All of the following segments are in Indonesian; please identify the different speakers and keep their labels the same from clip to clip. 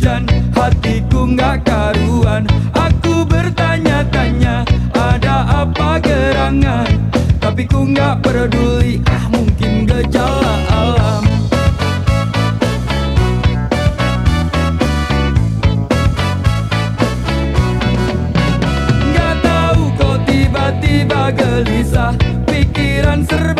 Speaker 1: hujan Hatiku gak karuan. Aku bertanya-tanya Ada apa gerangan? Tapi ku gak peduli Ah mungkin gejala alam. Gak tahu kok tiba-tiba gelisah Pikiran serba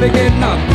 Speaker 1: Big enough.